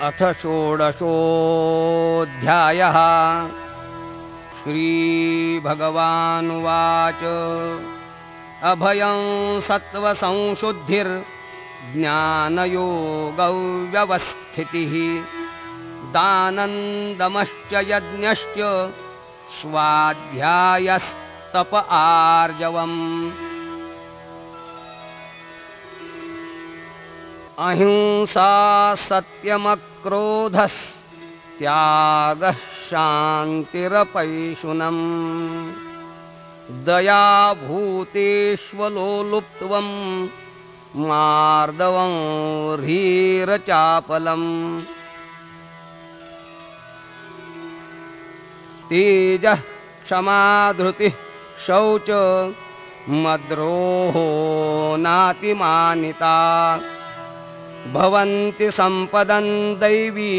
अथ षोडशोऽध्यायः। श्रीभगवानुवाच। अभयं सत्त्वसंशुद्धिर्ज्ञानयोगव्यवस्थितिः। दानन्दमश्च यज्ञश्च स्वाध्यायस्तप आर्जवम् अहिंसा सत्यमक्रोधस्त्यागः शान्तिरपैशुनम्। दयाभूतेष्वलोलुप्त्वं मार्दवं ह्रीरचापलम् तेजः क्षमाधृतिः शौच मद्रोहो नातिमानिता भवन्ति सम्पदन् दैवी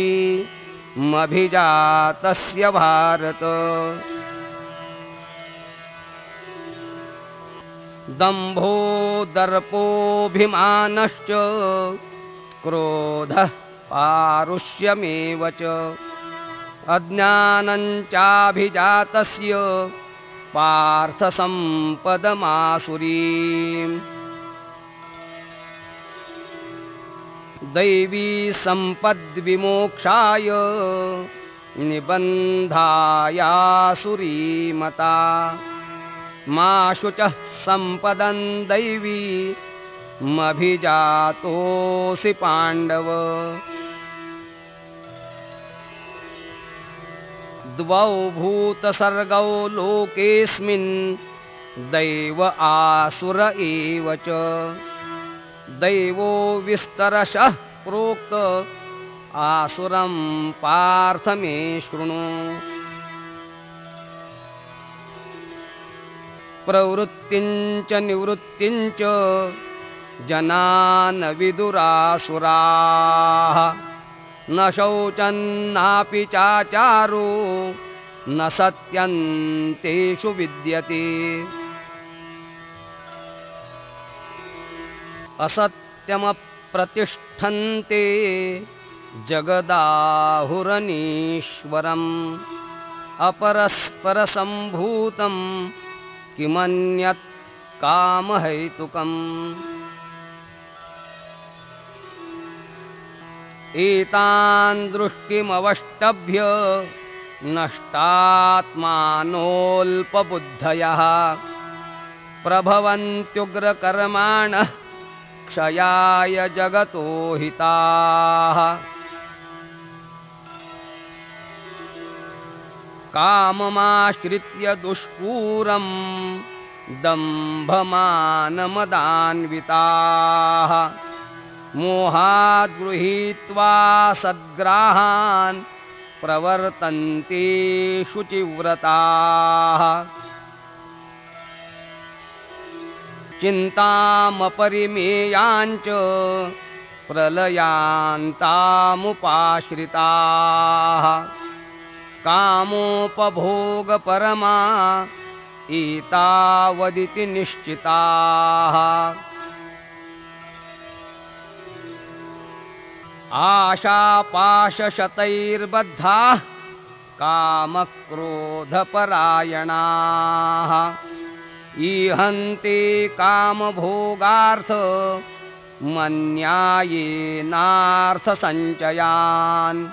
मभिजातस्य भारत। दम्भो दर्पोऽभिमानश्च क्रोधः पारुष्यमेव च। अज्ञानञ्चाभिजातस्य पार्थसम्पदमासुरीम् दैवी सम्पद्विमोक्षाय निबन्धायासुरीमता। मा शुचः सम्पदन् दैवी मभिजातोऽसि पाण्डव। द्वौ भूतसर्गौ लोकेऽस्मिन् दैव आसुर एव च दैवो विस्तरशः प्रोक्त। आसुरं पार्थ मे शृणु प्रवृत्तिञ्च निवृत्तिञ्च जनान् विदुरासुराः न शौचन्नापि चाचारो न सत्यन्तेषु विद्यते असत्यमप्रतिष्ठन्ते जगदाहुरनीश्वरम् अपरस्परसम्भूतं किमन्यत् कामहैतुकम्। एतान् दृष्टिमवष्टभ्य नष्टात्मानोऽल्पबुद्धयः प्रभवन्त्युग्रकर्माणः क्षयाय जगतो हिताः। काममाश्रित्य दुष्पूरं दम्भमानमदान्विताः। मोहाद्गृहीत्वा सद्ग्राहान् प्रवर्तन्ते शुचिव्रताः चिन्तामपरिमेयाञ्च प्रलयान्तामुपाश्रिताः। कामोपभोगपरमा एतावदिति निश्चिताः। आशापाशशतैर्बद्धाः कामक्रोधपरायणाः ईहन्ते कामभोगार्थ मन्यायेनार्थसञ्चयान्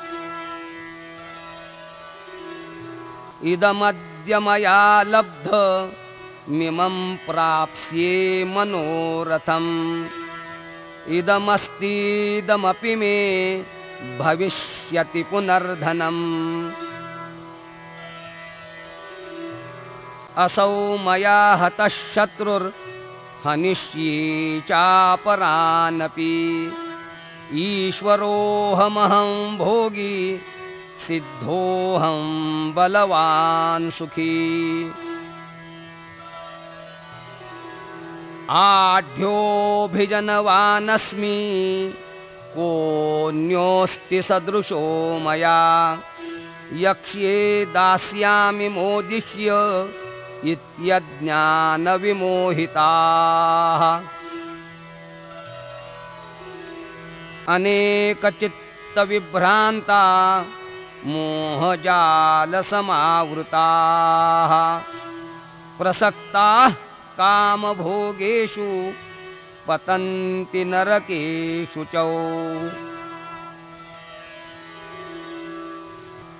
इदमद्य मया लब्ध मिमं प्राप्स्ये मनोरथम्। इदमस्तीदमपि मे भविष्यति पुनर्धनम् असौ मया हतः शत्रुर्हनिष्ये चापरानपि। ईश्वरोऽहमहं भोगी सिद्धोऽहं बलवान् सुखी। आढ्योऽभिजनवानस्मि कोऽन्योऽस्ति सदृशो मया। यक्ष्ये दास्यामि मोदिष्य इत्यज्ञानविमोहिताः। अनेकचित्तविभ्रान्ता चित्तविभ्रान्ता मोहजालसमावृताः। प्रसक्ताः कामभोगेषु पतन्ति नरकेषु च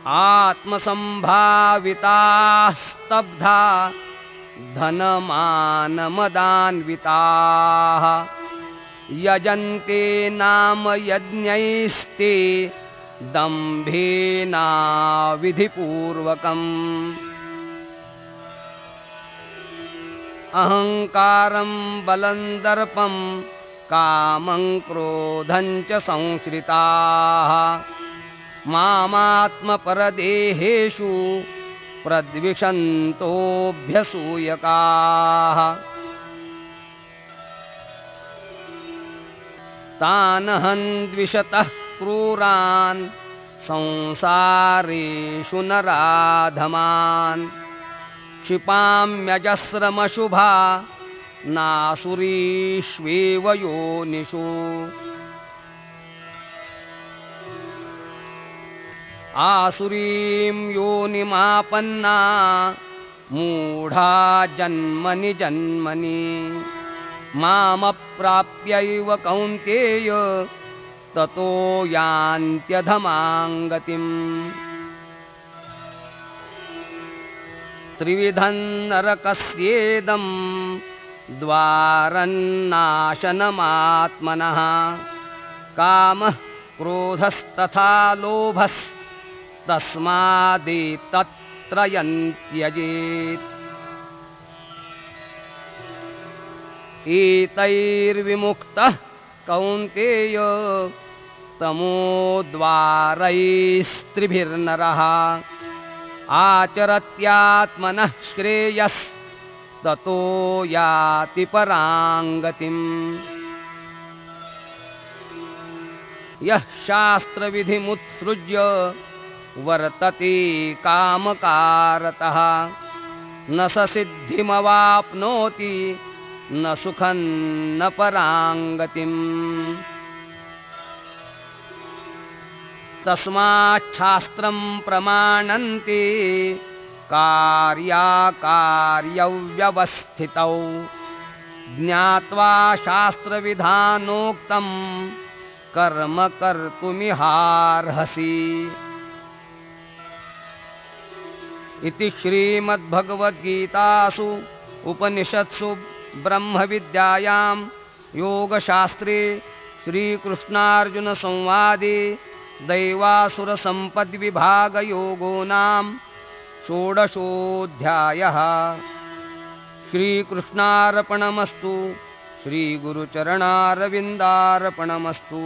आत्मसम्भाविताः स्तब्धा धनमानमदान्विताः। यजन्ते नाम यज्ञैस्ते दम्भेनाविधिपूर्वकम्। अहङ्कारं बलं दर्पं कामं क्रोधं च संश्रिताः मामात्मपरदेहेषु प्रद्विषन्तोऽभ्यसूयकाः। तानहं द्विषतः क्रूरान् संसारेषु नराधमान्। क्षिपाम्यजस्रमशुभा नासुरीष्वेव योनिषु आसुरीं योनिमापन्ना मूढा जन्मनि जन्मनि। मामप्राप्यैव कौन्तेय ततो यान्त्यधमाङ्गतिम्। त्रिविधं नरकस्येदं द्वारन्नाशनमात्मनः। कामः क्रोधस्तथा लोभस्तस्मादेतत्त्रयन्त्यजेत् एतैर्विमुक्तः कौन्तेय तमोद्वारैस्त्रिभिर्नरः। आचरत्यात्मनः श्रेयस्ततो याति पराङ्गतिम्। यः शास्त्रविधिमुत्सृज्य वर्तते कामकारतः। न स सिद्धिमवाप्नोति न सुखं न पराङ्गतिम्। तस्माच्छास्त्रं प्रमाणन्ति कार्याकार्यव्यवस्थितौ। ज्ञात्वा शास्त्रविधानोक्तं कर्म कर्तुमिहार्हसि इति श्रीमद्भगवद्गीतासु उपनिषत्सु ब्रह्मविद्यायां योगशास्त्रे श्रीकृष्णार्जुनसंवादे दैवासुरसम्पद्विभागयोगो नाम षोडशोऽध्यायः। श्रीकृष्णार्पणमस्तु श्रीगुरुचरणारविन्दार्पणमस्तु